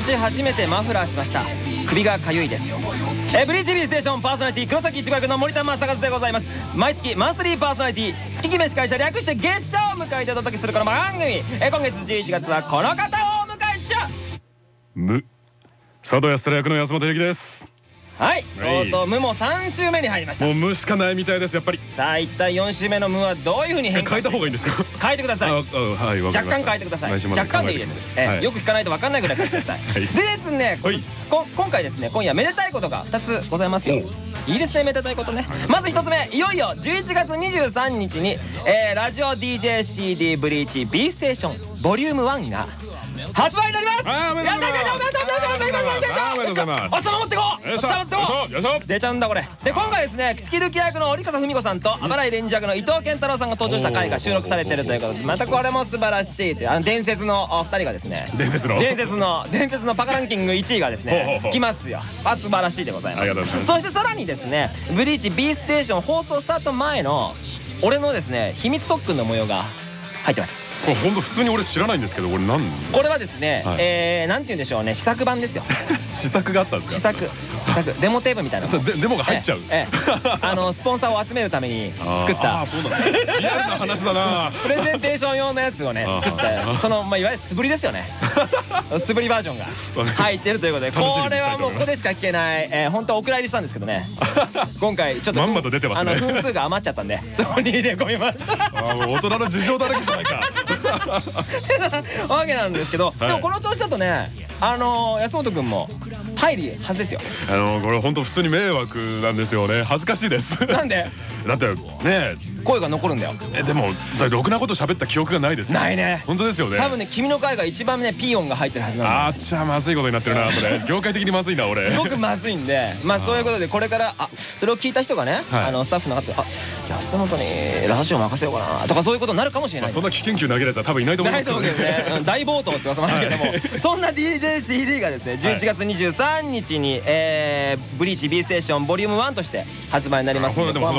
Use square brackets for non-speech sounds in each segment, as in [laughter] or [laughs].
年初めてマフラーしました。首がかゆいです。えブリーチ B ステーションパーソナリティ黒崎一護役の森田正和でございます。毎月マンスリーパーソナリティ月決め司会者略して月謝を迎えてお届けするこの番組。え今月11月はこの方をお迎えちゃ。無佐渡安寺役の安本由紀です。はい。とはい。うとう無も3週目に入りました。もう無しかないみたいですやっぱり。さあ一体4週目の無はどういうふうにえ変化変えた方がいいんですか？変えてください。若干変えてください。若干でいいです、よく聞かないと分かんないぐらい変えてください、はい。でですね、今回ですね今夜めでたいことが2つございますよ。いいですねめでたいことね。まず1つ目いよいよ11月23日に、えーラジオ DJCD ブリーチ B ステーションボリューム1が発売になります！あーおめでとうございます。やったやったやったやったやったやったやったあーおめでとうございますおっさま持ってこうおっよいしょさま持ってこう出ちゃうんだこれで今回ですね口切る気役の折笠文子さんとあばらいレンジ役の伊藤健太郎さんが登場した回が収録されてるということでまたこれも素晴らしいというあの伝説のお二人がですね伝説の伝説の伝説のパカランキング1位がですね来ますよあ素晴らしいでございますありがとうございますそしてさらにですね「ブリーチ B ステーション」放送スタート前の俺のですね秘密特訓の模様が入ってますこれ本当普通に俺知らないんですけどこれ何？これはですね、はい。えー、なんて言うんでしょうね試作版ですよ。[laughs] 試作があったんですか？試作。試作。デモテープみたいなそうでデモが入っちゃう。ええええ。[laughs] あのスポンサーを集めるために作った。あーあーそうなんですねリアルな話だな。[laughs] プレゼンテーション用のやつをね作った。その、まあ、いわゆる素振りですよね [laughs] 素振りバージョンが入ってるということでこれはもうここでしか聞けない、えー、本当はお蔵入りしたんですけどね。[laughs] 今回ちょっとまんまと出てますね。あの分数が余っちゃったんで [laughs] そこに入れ込みました。大人の事情だらけじゃないか。わけなんですけど、でもこの調子だとねあのー安本君も入るはずですよ。あのこれ本当普通に迷惑なんですよね。恥ずかしいです。なんで？だってね声が残るんだよ。えでもだろくなこと喋った記憶がないですないね。本当ですよね。多分ね君の回が一番ねピー音が入ってるはずなんだよ。あーっちゃまずいことになってるなこれ。業界的にまずいな俺。すごくまずいんで。まあそういうことでこれからあそれを聞いた人がね、はい。あのスタッフの方あ安本にラジオ任せようかなとかそういうことになるかもしれない。まあそんな危険球投げるやつは多分いないと思いなますけどいと思うけどね。うん大暴投って噂もあるけども。[laughs] そんな DJCD がですね11月23日に、えーブリーチ B ステーションボリューム1として発売になりますこれでも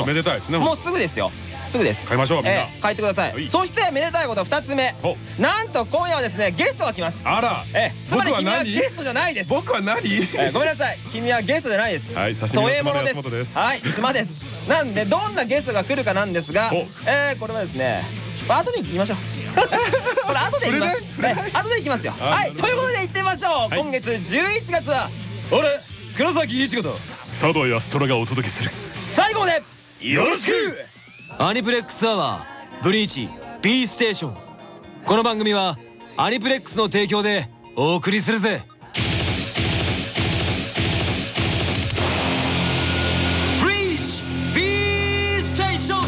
うすぐですよすぐです。買いましょうみんな。ええ買ってください、はい。そしてめでたいこと2つ目。おなんと今夜はですねゲストが来ます。あら。ええつまり君はゲストじゃないです。僕は何？えーごめんなさい。君はゲストじゃないです。はい刺身のです。はい妻です。なんでどんなゲストが来るかなんですがおえーこれはですね後で行きましょう。[laughs] これ後で行きます。後で行きますよ。あはいということで行ってみましょう。はい。今月11月は俺黒崎一子と佐渡安虎がお届けする。最後までよろしくアニプレックスアワーブリーチ B ステーション。この番組はアニプレックスの提供でお送りするぜ。ブリーチ B ステーション。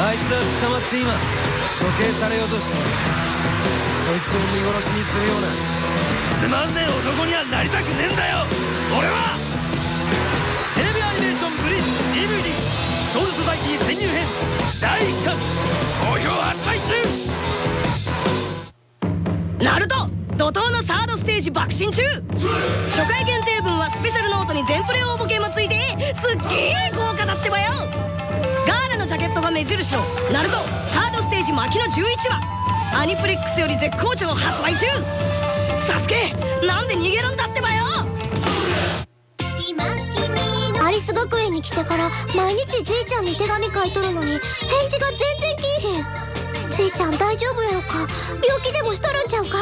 あいつは捕まって今処刑されようとしてる。そいつを見殺しにするような。つまんねえ男にはなりたくねえんだよ俺は。入編第1巻好評発売中ナルト怒涛のサードステージ爆心中初回限定分はスペシャルノートに全プレ応募券もついてすっげえ豪華だってばよガーラのジャケットが目印のナルトサードステージ巻きの11話アニプレックスより絶好調発売中サスケなんで逃げるんだってばよアリス学園に来てから毎日じいちゃんに手紙書いとるのに返事が全然きいへん。じいちゃん大丈夫やろか？病気でもしとるんちゃうか？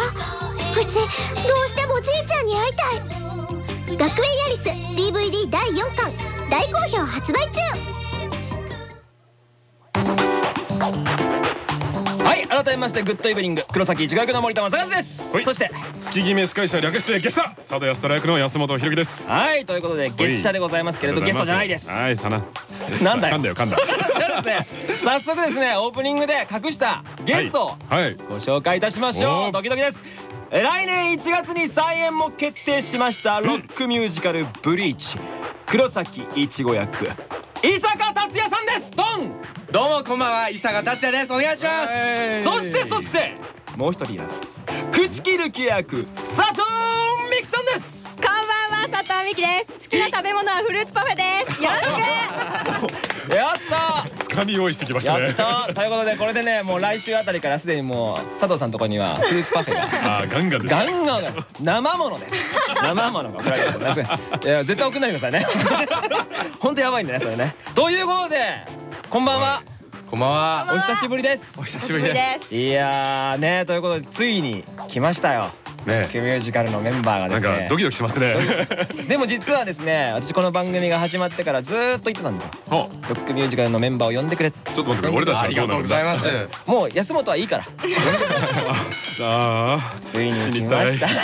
うちどうしてもじいちゃんに会いたい。学園ヤリス DVD 第4巻。大好評発売中。改めましてグッドイブニング黒崎一学の森田正和です。はい。そして月決め司会者略して月謝。佐渡安虎役の安本ひろきです。はいということで月謝でございますけれどゲストじゃないです。はいさな。なんだよ噛んだよ噛んだ。じゃあですね。早速ですねオープニングで隠したゲストをご紹介いたしましょう。ドキドキです。え来年1月に再演も決定しましたロックミュージカル「ブリーチ」黒崎いちご役伊坂達也さんです。ドンどうもこんばんは伊坂達也です。お願いします。そしてそしてもう一人います。口切る気役佐藤美希さんです。こんばんは佐藤美希です。好きな食べ物はフルーツパフェです。よろしく。やったー。かに用意してきましたね。やったー。ということでこれでねもう来週あたりからすでにもう佐藤さんのところにはフルーツパフェが。あーガンガンですガンガンが生ものです。生ものが送られてますいや絶対送んないでくださいね。[laughs] 本当やばいんだねそれね。ということでこんばんは。こんばんは。お久しぶりです。お久しぶりです。いやーねということでついに来ましたよ。ねミュージカルのメンバーがなんですね。かドキドキしますね。でも実はですね私この番組が始まってからずーっと言ってたんですよ。おロックミュージカルのメンバーを呼んでくれちょっと待ってくれ俺たちはありがとうございます。もう安本はいいから。すあついに来ました。[laughs]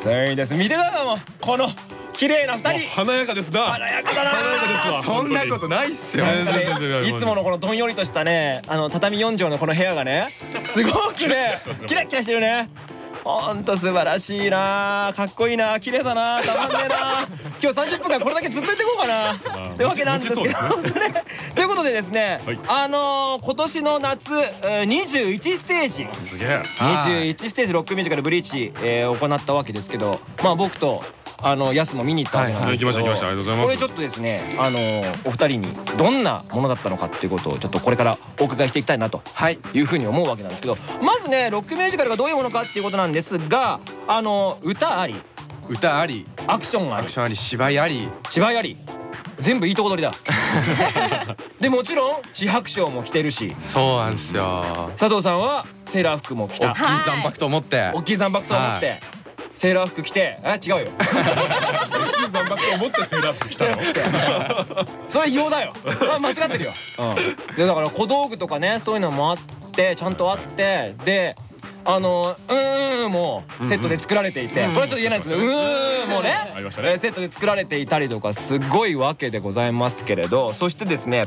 ついにです。見てくださいもう。この綺麗な二人。華やかですな。華やかだな。華やかですわ。そんなことないっすよ。いつものこのどんよりとしたねあの畳4畳のこの部屋がねすごくねキラッキラしてるね。ほんと素晴らしいな。かっこいいな。綺麗だな。たまんねえな。[laughs] 今日30分間これだけずっといってこうかな。あってわけなんですけど。[laughs] ということでですね、はい。あのー今年の夏えー21ステージ。すげえ。21ステージロックミュージカルブリーチ、えー行ったわけですけどまあ僕とあのヤスも見に行ったわけなんはいですけど、行きました行きました。ありがとうございます。これちょっとですねあのーお二人にどんなものだったのかっていうことをちょっとこれからお伺いしていきたいなとはい。いうふうに思うわけなんですけどまずねロックミュージカルがどういうものかっていうことなんですがあの歌あり。歌あり。アクションあり。アクションあり芝居あり。芝居あり。全部いいとこ取りだ。[laughs] でもちろん自白賞も着てるし。そうなんすよ。佐藤さんはセーラー服も着た。大きい残白と思って。大きい残白と思って、セーラー服着てあ違うよ。残白と思ってセーラー服着たの？[laughs] それ異様だよ。あ間違ってるよ、うん、でだから小道具とかねそういうのもあってちゃんとあってであの「うーん」もセットで作られていて、これはちょっと言えないですけど「うーん」もね。ありましたね。えーセットで作られていたりとかすごいわけでございますけれどそしてですね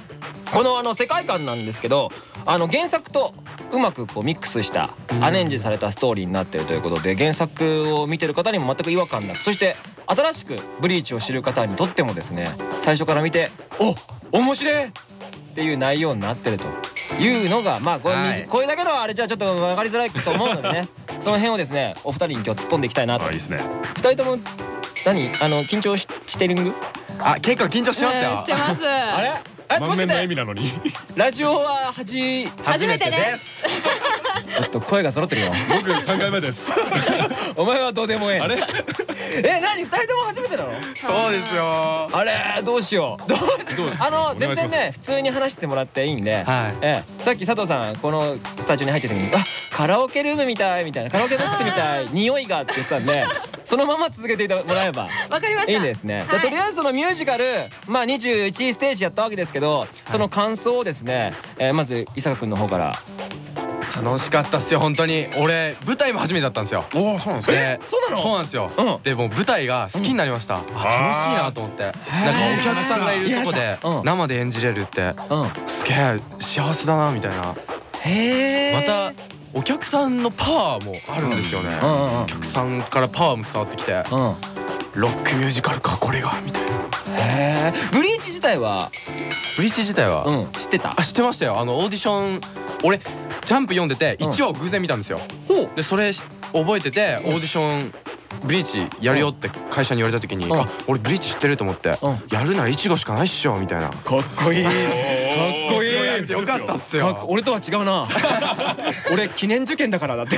このあの世界観なんですけどあの原作とうまくこうミックスしたアレンジされたストーリーになっているということで原作を見てる方にも全く違和感なくそして新しくブリーチを知る方にとってもですね最初から見て「お面白い!」っていう内容になってるというのがまあこれ,、はい。これだけのあれじゃちょっと分かりづらいと思うのでね [laughs] その辺をですねお二人に今日突っ込んでいきたいなと。あいいですね。二人とも何？あの緊張ししてる？んあ結構緊張してますよ。してます。[laughs] あれ？満面の笑みなのに。ラジオははじ初めてです。ちょっと声が揃ってるよ。僕三回目です。[laughs] お前はどうでもええ。あれ？え何？二人とも初めてなの？そうですよ。あれ？どうしよう。どう？どう？あの全然ね普通に話してもらっていいんで、はい。ええ、さっき佐藤さんこのスタジオに入ってる時に「あカラオケルームみたい」みたいな。カラオケボックスみたい匂いがって言ってたんでそのまま続けてもらえばわかりました。いいですね、じゃとりあえずそのミュージカルまあ21ステージやったわけですけどその感想をですね、えーまず伊坂君の方から。楽しかったっすよ本当に。俺舞台も初めてだったんですよ。おおそうなんですか？でそうなの？そうなんですよ。うん。でもう舞台が好きになりました。あ楽しいなと思って。なんかお客さんがいるとこでうん。生で演じれるって。うん。すげえ幸せだなみたいな。へえまたお客さんのパワーもあるんですよね。お客さんからパワーも伝わってきて。うん。ロックミュージカルかこれがみたいな。へえブリーチ自体はブリーチ自体はうん。知ってた？あ知ってましたよ。あのオーディション俺ジャンプ読んでてうん。1話を偶然見たんですよ。でそれし覚えててオーディションブリーチやるよって会社に言われた時にうん。あ俺ブリーチ知ってると思ってうん。やるならイチゴしかないっしょみたいな。かっこいい [laughs] よかったっすかっこ俺とは違うな。俺記念受験だからだって。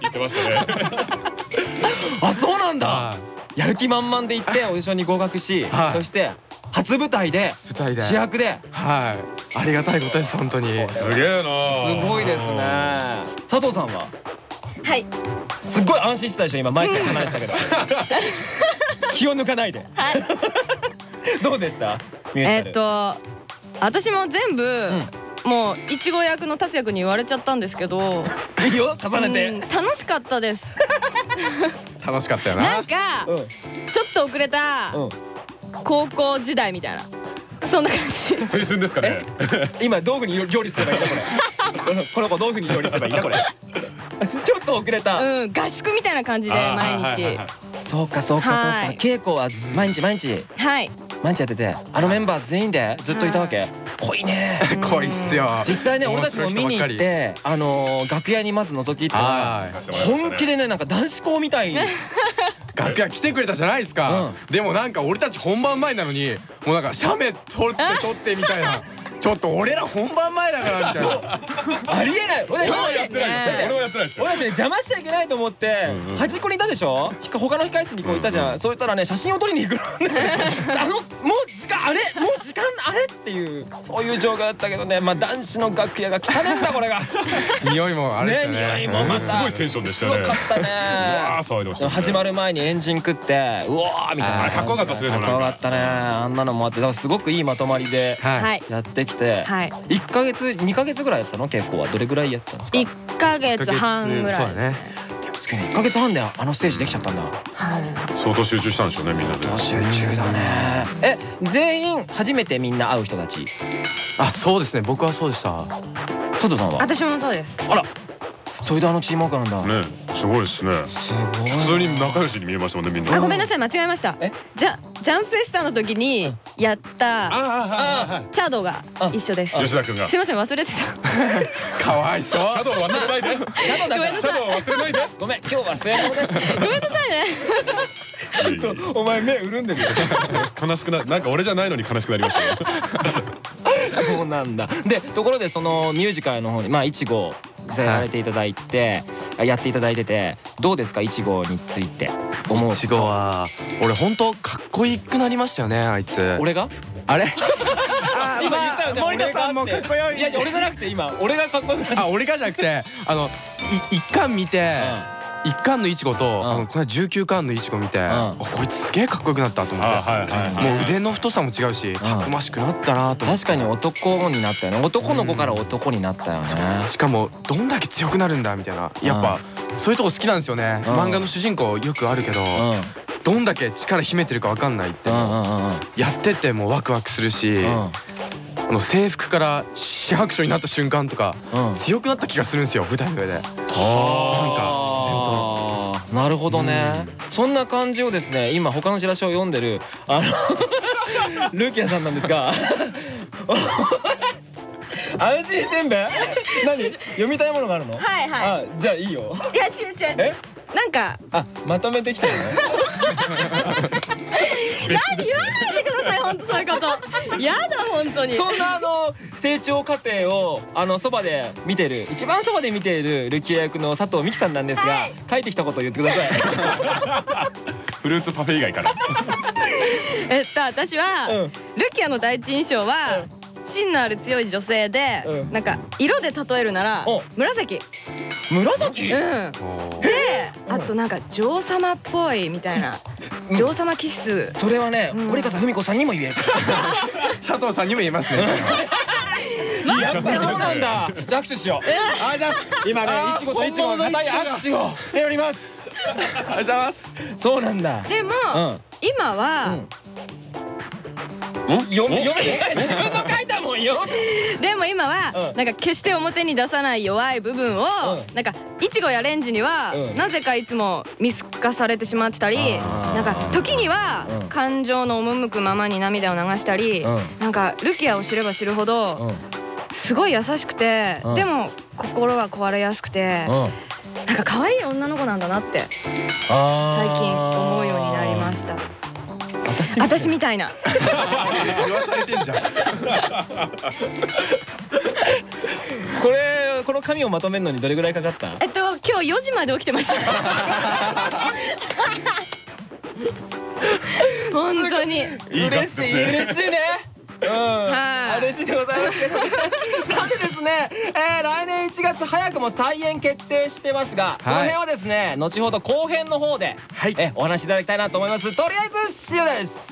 言ってましたね。[laughs] あそうなんだ。はやる気満々で行ってオーディションに合格しはい。そして初舞台でい舞台で。主役で。はい。ありがたいことです本当に。すげえな。すごいですね。佐藤さんは？はい。すっごい安心してたでしょ今。マイク離れてたけど。[laughs] 気を抜かないで。はい。[laughs] どうでした？ミュージカル。えっと私も全部、もういちご役の達也くんに言われちゃったんですけど、いいよ重ねうんて楽しかったです。[laughs] 楽しかったよな。なんかうん。ちょっと遅れたうん。高校時代みたいな。そんな感じ。[laughs] 青春ですかね。[laughs] 今道具に料理すればいいんだこれ。うん。この子道具に料理すればいいんだこれ。ちょっと遅れた。うん、合宿みたいな感じで毎日はいはいはい。そうかそうかそうか。はい。稽古は毎日毎日。はい。毎日やっててあのメンバー全員でずっといたわけ。濃いね。[laughs] 濃いっすよ。実際ね俺たちも見に行ってあのー楽屋にまず覗き行ったらはい。本気でねなんか男子校みたいに。[laughs] 楽屋来てくれたじゃないですか、でもなんか俺たち本番前なのにもうなんか写メ撮って撮ってみたいなちょっと俺ら本番前だからみたいな。ありえない。俺俺はやってない。ですよ俺はやってないですよ。俺たちね邪魔しちゃいけないと思って端っこにいたでしょ？他の控室にこういたじゃん。そうしたらね写真を撮りに行くのね。[laughs] あのもう時間あれ？もう時間あれ？っていうそういう状況だったけどね。まあ男子の楽屋が汚ねんだこれが。[laughs] 匂いもあれですよね。ね匂いもまた。すごいテンションでしたね。すごかったね。騒いでましたね。始まる前にエンジン食ってうわーみたいな。かっこよかったっすねか。かっこよかったね。あんなのもあってだからすごくいいまとまりでやってきてはい。1ヶ月2ヶ月ぐらいやったの？結構は。どれぐらいやったんですか？1ヶ月半ぐらいそうだね。1ヶ月半であのステージできちゃったんだ。はい。相当集中したんでしょうねみんなで。集中だね。え全員初めてみんな会う人たち？あそうですね。僕はそうでした。トドさんは？私もそうです。あら。それであのチームワークなんだ。ねすごいですね。普通に仲良しに見えましたもんねみんな。あごめんなさい間違えました。え？じゃジャンプフェスタの時にやったあチャドが一緒です。あ吉田君が。すいません忘れてた。[laughs] かわいそう。シャドウ忘れないで。チャド忘れないで。ごめん今日は末顔だしごめんなさいね。ちょっとお前目潤んでるよ。[laughs] 悲しくななんか俺じゃないのに悲しくなりましたよそうなんだ。でところでそのミュージカルの方にまあいちごやられていただいて、やっていただいててどうですか？いちごについて。思ういちごは俺本当かっこいいくなりましたよねあいつ。俺が？あれ？今言ったよね。森田さんもかっこよい。いやいや俺じゃなくて今俺がかっこよくなあ俺がじゃなくてあのい一巻見て一巻のいちごとん。あのこの19巻のいちご見てこいつすげえかっこよくなったと思って。もう腕の太さも違うしたくましくなったなと思って。確かに男になったよね。男の子から男になったよね。しかもどんだけ強くなるんだみたいな。やっぱそういうとこ好きなんですよね。うん。漫画の主人公よくあるけどうん。どんだけ力秘めてるかわかんないってやっててもワクワクするしうん。あの制服から市白書になった瞬間とかうん。強くなった気がするんですよ舞台の上で。なんかなるほどね、そんな感じをですね今他のチラシを読んでるあの [laughs] ルーキアさんなんですが [laughs] 安心してんべ。何？読みたいものがあるの？はいはい。あじゃあいいよ。いや違う違う違え？うなんか。あまとめてきたのね。[laughs] 何言わないでさい本当そういうこと。やだ本当に。そんなあの成長過程をあのそばで見てる一番そばで見ているルキア役の佐藤美希さんなんですが、はい。書いてきたことを言ってください。フルーツパフェ以外から。[laughs] えっと私は、うん。ルキアの第一印象は、芯のある強い女性で、うん。なんか色で例えるならお。紫。紫？うん。であとなんか女王様っぽいみたいな。うん。女王様気質それはね、うん。堀川文子さんにも言える。[laughs] 佐藤さんにも言えますね。[laughs] やっぱりそうなんだ。じ握手しよう。あじゃ今ね、いちごといちごが固い握手をしております。ありがとうございます。そうなんだ。でも、うん。今は、読め読め自分のよ。でも今は、うん。なんか決して表に出さない弱い部分を、うん。なんかいちごやレンジには、うん。なぜかいつも見透かされてしまってたりなんか時には、うん。感情の赴くままに涙を流したり、うん。なんかルキアを知れば知るほど、うん。すごい優しくて、うん。でも心は壊れやすくて、うん。なんか可愛い女の子なんだなってあ最近思うようになりました私私みたいな。言わされてんじゃん。[laughs] これこの紙をまとめるのにどれぐらいかかった？えっと今日4時まで起きてました。[laughs] 本当に。嬉しい嬉しいね。うん、はい。嬉しいでございますけど、ね、さてですね、えー、来年1月早くも再演決定してますが、その辺はですね後ほど後編の方で、はい。えお話しいただきたいなと思います。とりあえず CM です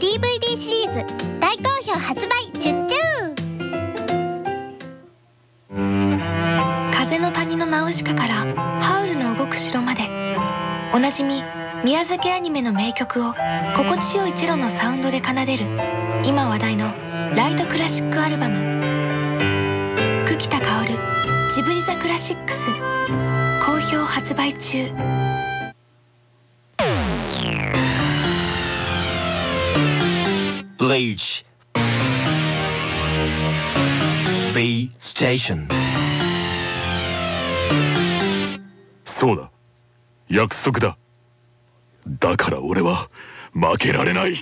DVD シリーズ。大好評発売チュッチュ風の谷のナウシカからハウルの動く城まで。おなじみ宮崎アニメの名曲を心地よいチェロのサウンドで奏でる今話題のライトクラシックアルバム。久喜田薫ジブリザクラシックス。好評発売中。Bleach B Station. そうだ。約束だ。だから俺は負けられない。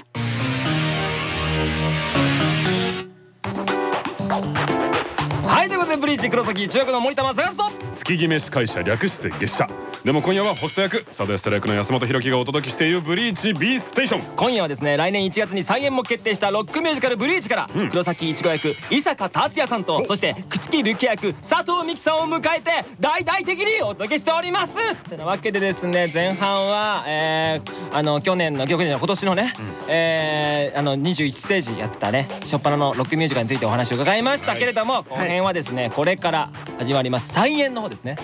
はいということでブリーチ黒崎中学の森田正和と月決め司会者略して月謝。でも今夜はホスト役佐渡安太郎役の安本博樹がお届けしているブリーチ B ステーション今夜はですね来年1月に再演も決定したロックミュージカル「ブリーチ」から、黒崎いちご役伊坂達也さんとそして朽木瑠希役佐藤美希さんを迎えて大々的にお届けしております。ってなわけでですね前半は、えー、あの去年の去年の今年のね、えーあの21ステージやったね初っ端のロックミュージカルについてお話を伺いましたけれども、後編はですねこれから始まります。再演の方ですね。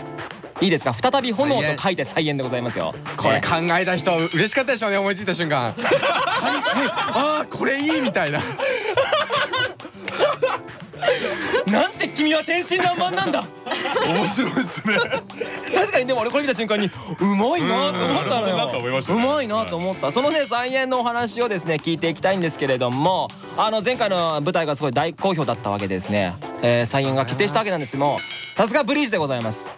いいですか？再び炎と書いて再演でございますよ。これね。考えた人嬉しかったでしょうね思いついた瞬間。[laughs] はいああこれいいみたいななんて君は天真爛漫なんだ？面白いですね。確かにでも俺これ見た瞬間にうまいなと思ったのよ。うまいなと思った。そのね再演のお話をですね聞いていきたいんですけれどもあの前回の舞台がすごい大好評だったわけでですね、えー再演が決定したわけなんですけどもさすがブリーチでございます。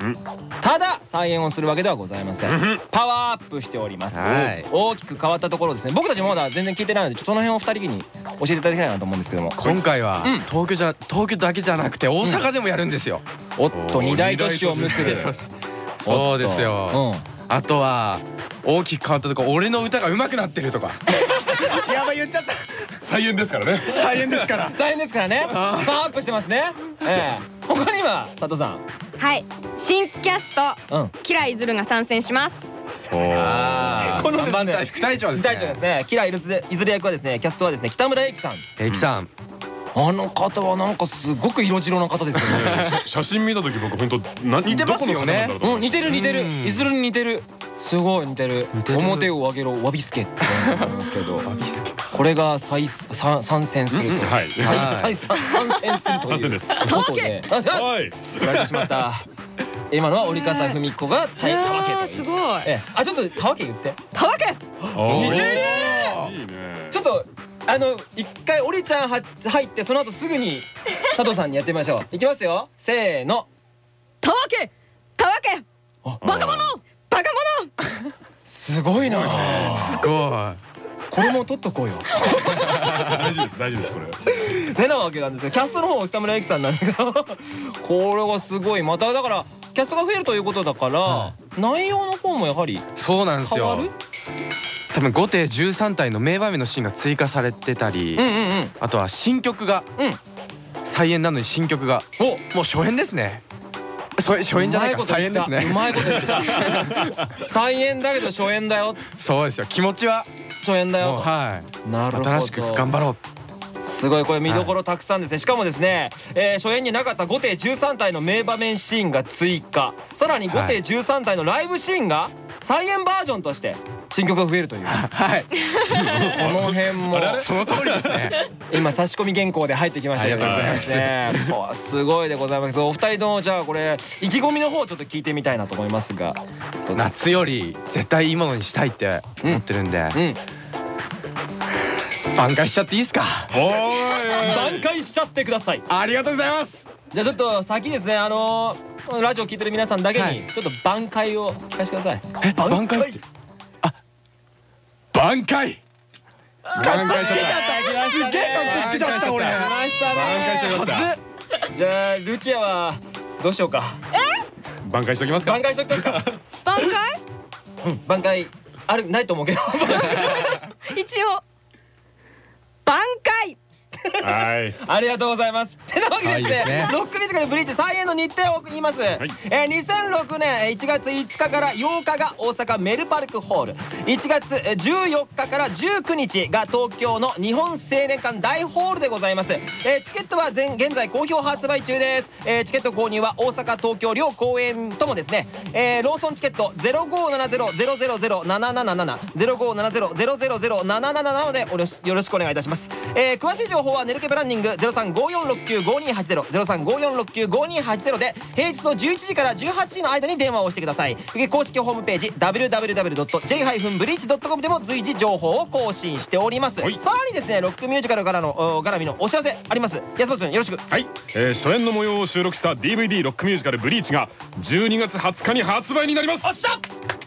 ただ再演をするわけではございません。パワーアップしております。はい。大きく変わったところですね。僕たちもまだ全然聞いてないのでちょっとその辺を二人に教えていただきたいなと思うんですけども。今回はうん。東京じゃ東京だけじゃなくて大阪でもやるんですよ。おっと二大都市を結ぶそうですよ。あとは大きく変わったとこ俺の歌が上手くなってるとか。[laughs] やばい言っちゃった。再演ですからね。再演ですから。[laughs] 再演ですからね。パワーアップしてますね。ええ。他には佐藤さん。はい。新キャストうん。キライズルが参戦します。あこのですね。3番隊副隊長です副隊長ですね。キラいずれいずれ役はですねキャストはですね北村英樹さん。平木さんあの方はなんかすごく色白の方ですよね。[laughs] 写真見た時僕本当何似てますよね。うん似てる似てる。うん。いずれに似てる。すごい似てる。似てる。表を上げろわびすけって思いますけど。[laughs] これが再参参戦すると。はい。はい。再参参戦するという。参戦です。ことで。はい。言われてしまった今のは折笠文子がいたやたわけすごい。ええ。あちょっとたわけ言って。たわけ似てる。いいね。ちょっとあの一回おりちゃんは入ってその後すぐに [laughs] 佐藤さんにやってみましょう。いきますよ。せーの。たわけたわけあバカ者バカすごいな。すごこれも取っとこうよ。[laughs] 大事です大事ですこれ。[laughs] てなわけなんですよ。キャストの方は北村英樹さんなんですけど。これがすごい。まただからキャストが増えるということだから、内容の方もやはりいそうなんですよ。多分5艇13体の名場面のシーンが追加されてたり、あとは新曲が、うん。再演なのに新曲が。お。もう初演ですね。そ初演じゃないか。再演ですうねまいこと言った。[laughs] 再演だけど初演だよ。そうですよ。気持ちは。初演だよはとないるほど。新しく頑張ろうすごい。これ見どころたくさんですね。しかもですね、えー初演になかった5艇13体の名場面シーンが追加。さらに5艇13体のライブシーンが再演バージョンとして新曲が増えるという。[laughs] はい。この辺も。その通りですね。[laughs] 今差し込み原稿で入ってきましたありがとうございます。すごいでございます。お二人のじゃあこれ意気込みの方ちょっと聞いてみたいなと思いますが。夏より絶対いいものにしたいって思ってるんで、うん挽回しちゃっていいですか？おーい。挽回しちゃってください。ありがとうございます。じゃあちょっと先ですねあのーラジオ聞いてる皆さんだけはい。にちょっと挽回を聞かせてください。え挽回あ挽回。挽回しちゃった。すすげえ格好つけちゃった俺。挽回しちゃいましたはじゃあルキアはどうしようか？挽回しておきますか？挽回しときますか？挽回？うん挽回あるないと思うけど。[laughs] 一応。挽回はい。ありがとうございます。[laughs] てなわけでですねロックミュージカルブリーチ再演の日程を言います、えー2006年えー1月5日から8日が大阪メルパルクホール。1月えー14日から19日が東京の日本青年館大ホールでございます、えーチケットは全現在好評発売中です、えーチケット購入は大阪東京両公演ともですね、えーローソンチケット0570-000-777 0570-000-777でおろしよろしくお願いいたします、えー詳しい情報はネルケプランニング0354695280 0354695280で平日の11時から18時の間に電話をしてください。公式ホームページ www.j-breach.com でも随時情報を更新しております。さらはいにですねロックミュージカルからのお絡みのお知らせあります。安本君よろしく。はい、えー初演の模様を収録した DVD ロックミュージカル「ブリーチ」が12月20日に発売になります。おっしゃ。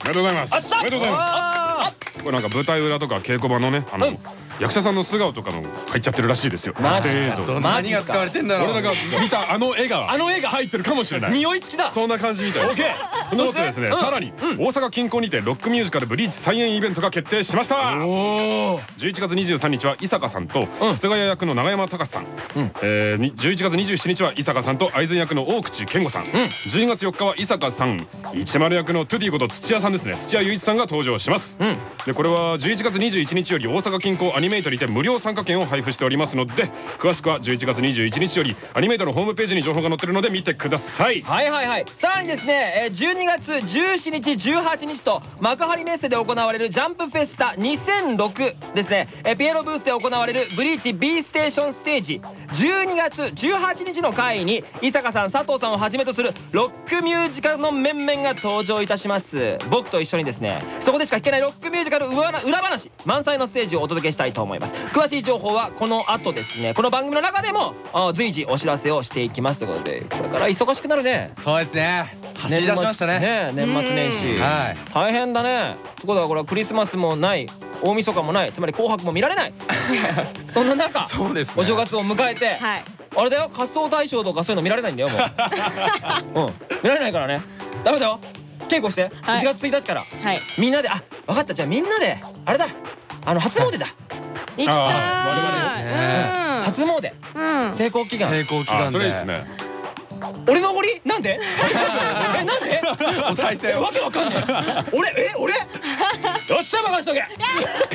おめでとうございます。おっしゃ。おめでとうございます。これなんか舞台裏とか稽古場のねあの、うん役者さんの素顔とかの入っちゃってるらしいですよ。マジか。何が使われてんだろう俺らが見たあの絵があの絵が入ってるかもしれない。匂い付きだ。そんな感じみたいです。オッケー。そのことでですね、さらに、大阪近郊にてロックミュージカルブリーチ再演イベントが決定しました。お11月23日は伊坂さんとうん。菅谷役の永山隆さん、うん。えーに11月27日は伊坂さんと愛禅役の大口健吾さん、12月4日は伊坂さん。一丸役のトゥディこと土屋さんですね。土屋雄一さんが登場します、うん。でこれは11月21日より大阪近郊アニメメイトにて無料参加券を配布しておりますので詳しくは11月21日よりアニメイトのホームページに情報が載ってるので見てください。はいはいはい。さらにですね12月17日18日と幕張メッセで行われるジャンプフェスタ2006ですね。ピエロブースで行われるブリーチ B ステーションステージ。12月18日の回に伊坂さん佐藤さんをはじめとするロックミュージカルの面々が登場いたします。僕と一緒にですねそこでしか聞けないロックミュージカル裏裏話満載のステージをお届けしたいと。思います。詳しい情報はこの後ですね。この番組の中でもあ随時お知らせをしていきますということでこれから忙しくなるね。そうですね。走り出しましたね。ね年末年始。はい。大変だね。ってことはこれはクリスマスもない大晦日もないつまり紅白も見られない。[laughs] そんな中そうですね。お正月を迎えてはい。あれだよ仮装大賞とかそういうの見られないんだよもう。[laughs] うん。見られないからね。ダメだよ。稽古して。はい。1月1日から。はい。みんなで。あ分かった。じゃあみんなで。あれだあの初詣だ。行きたあい初詣。成功祈願。成功祈願それですね。俺のおごり？なんで？[laughs] えなんで？お賽銭を。わけわかんない俺え俺？よっしゃ任しとけ。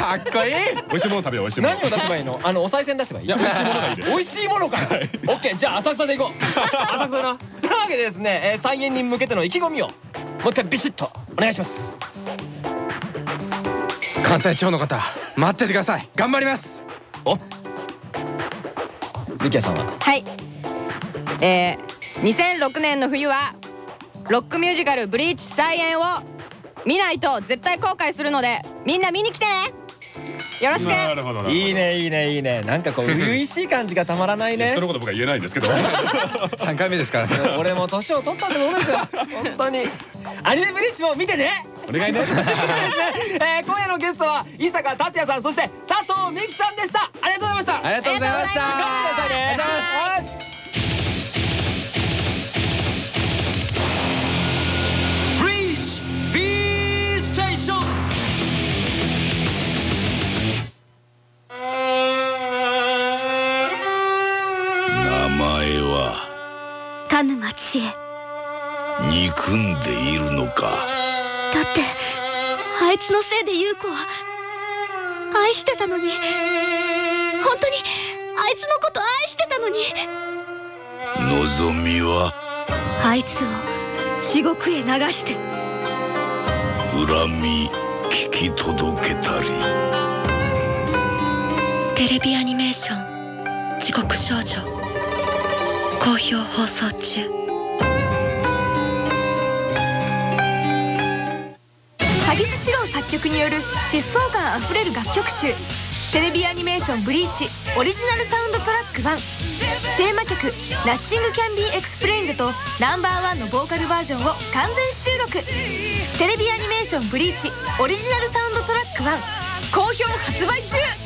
かっこいい。美味しいもの食べよう美味しいもの。何を出せばいいの？あのお賽銭出せばいい。いや美味しいものがいいです。美味しいものか。オッケー。じゃあ浅草で行こう。[laughs] 浅草な。というわけでですね、えー再演に向けての意気込みをもう一回ビシッとお願いします関西地方の方待っててください。頑張ります。おルキアさんははい。えー、2006年の冬はロックミュージカル「ブリーチ」再演を見ないと絶対後悔するのでみんな見に来てね。よろしく。いいねいいねいいね。なんかこう初々しい感じがたまらないね。人のこと僕は言えないんですけど。[laughs] 3回目ですからね。俺も年を取ったってことですよ。[laughs] 本当に。アニメブリーチも見てね。お願いね。[laughs] えー今夜のゲストは伊坂達也さんそして佐藤美希さんでした。ありがとうございました。ありがとうございました。頑張ってくださいね。ありがとうございます田沼千恵憎んでいるのか。だってあいつのせいで優子は愛してたのに。本当にあいつのこと愛してたのに。望みは？あいつを地獄へ流して。恨み聞き届けたり。テレビアニメーション「地獄少女」好評放送中。鷺巣詩郎作曲による疾走感あふれる楽曲集。テレビアニメーション「ブリーチ」オリジナルサウンドトラック1テーマ曲「ナッシング・キャン・ビー・エクスプレインド」と Number One のボーカルバージョンを完全収録。テレビアニメーション「ブリーチ」オリジナルサウンドトラック1好評発売中。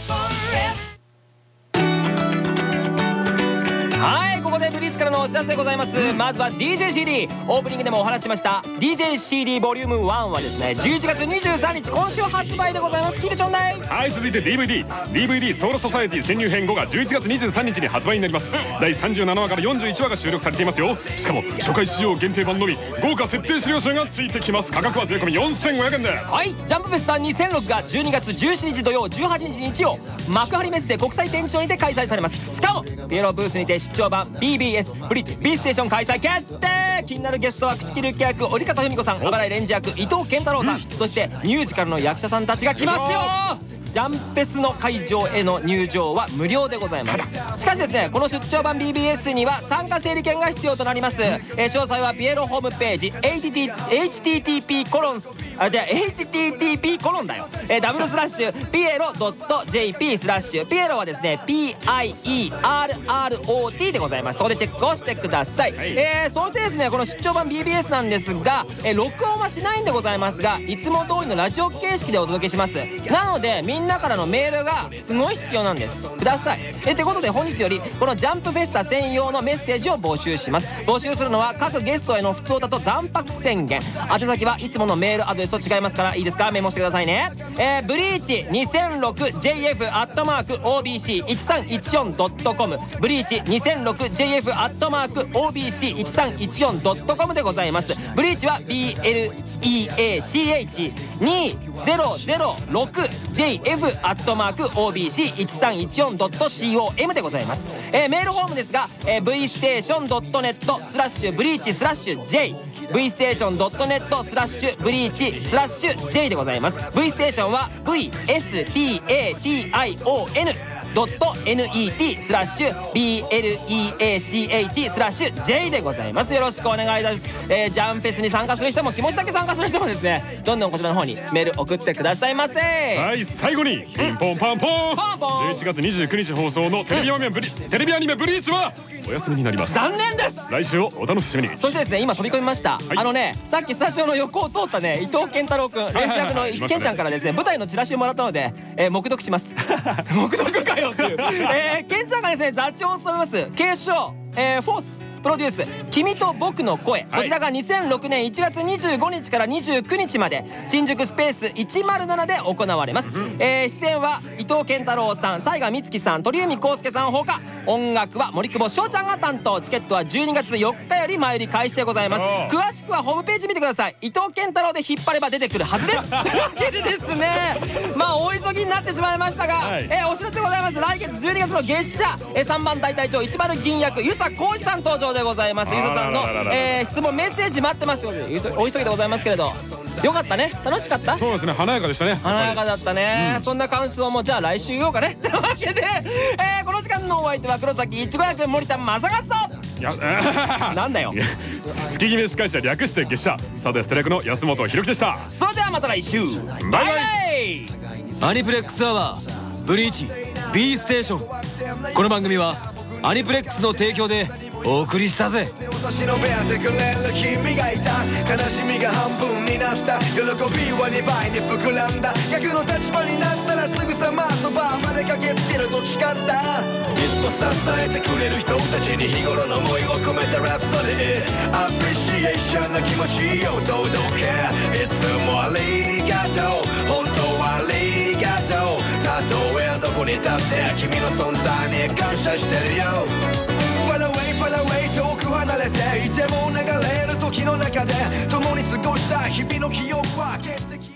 からのお知らせでございます、まずは DJCD オープニングでもお話ししました。DJCD ボリューム1はですね11月23日今週発売でございます。聞いてちょうだい。はい続いて DVDDVD ソウルソサエティ潜入編5が11月23日に発売になります。第37話から41話が収録されていますよ。しかも初回使用限定版のみ豪華設定資料集がついてきます。価格は税込み4500円です。はいジャンプフェスタ2006が12月17日土曜18日日曜。幕張メッセ国際展示場にて開催されます。しかもピエロブースにて出張版 BBS ブリッジ B ステーション開催決定気になるゲストは口切る役折笠文子さんあばらいレンジ役伊藤健太郎さん、そしてミュージカルの役者さんたちが来ますよ。ジャンフェスの会場への入場は無料でございます。しかしですねこの出張版 BBS には参加整理券が必要となります、えー詳細はピエロホームページ HTT http コロンあじゃあ http コロンだよ、えーダブルスラッシュピエロ .jp スラッシュ。ピエロはですね PIERROT でございます。そこでチェックをしてください、えーそれでですねこの出張版 BBS なんですが、えー録音はしないんでございますがいつも通りのラジオ形式でお届けします。なのでみんなからのメールがすごい必要なんです。ください。えってことで本日よりこのジャンプフェスタ専用のメッセージを募集します。募集するのは各ゲストへの福歌と残白宣言。宛先はいつものメールアドレスと違いますからいいですか？メモしてくださいね。えー、ブリーチ 2006JF アットマーク OBC1314.com ブリーチ 2006JF アットマーク OBC1314.com でございます。ブリーチは BLEACH2006JF アットマーク OBC1314.com でございます、えーメールフォームですが、えー、 B ステーション .net スラッシュブリーチスラッシュ J B ステーション .net スラッシュブリーチスラッシュ J でございます。 B ステーションは BSTATION NET スラッシュ BLEACH スラッシュ J でございます。よろしくお願いいたします、えージャンフェスに参加する人も気持ちだけ参加する人もですねどんどんこちらの方にメール送ってくださいませ。はい最後にピンポンパンポン。パンポン11月29日放送のテレビアニメブリテレビアニメブリーチはお休みになります。残念です。来週をお楽しみに。そしてですね今飛び込みました、い。あのねさっきスタジオの横を通ったね伊藤健太郎君レンジ役のいましたねケンちゃんからですね舞台のチラシをもらったので、えー、黙読します。[laughs] 黙読かよよっていう、えー、ケンちゃんがですね座長を務めます。警視庁、えー、フォース。プロデュース「君と僕の声」はい。こちらが2006年1月25日から29日まで新宿スペース107で行われます、えー出演は伊藤健太郎さん西賀美月さん鳥海浩介さんほか音楽は森久保翔ちゃんが担当。チケットは12月4日より前売り開始でございます。詳しくはホームページ見てください。伊藤健太郎で引っ張れば出てくるはずです。と [laughs] いうわけでですね。まあお急ぎになってしまいましたが、はい。えーお知らせでございます。来月12月の月謝、えー、3番大隊長10銀役遊佐浩二さん登場でございます。遊佐さんのえー質問メッセージ待ってますということで急いお急ぎでございますけれど。よかったね。楽しかった？そうですね。華やかでしたね。華やかだったね、そんな感想もじゃあ来週言おうかね。[laughs] というわけで、えーこの時間のお相手は黒崎いちご役森田正和といや [laughs] なんだよ。月決め司会者略して月謝サデステレクの安本博樹でした。それではまた来週。バイバイ。アニプレックスアワーブリーチ B ステーション。この番組はアニプレックスの提供でお送りしたぜ。差し伸べてくれる君がいた。悲しみが半分になった。喜びは2倍に膨らんだ。逆の立場になったらすぐさまそばまで駆けつける。と誓ったいつも支えてくれる人たちに日頃の思いを込めたラプソディアプリシエーションの気持ちを届け。いつもありがとう。本当はありがとう。たとえどこに立って君の存在に感謝してるよ。離れていても流れる時の中で共に過ごした日々の記憶は決して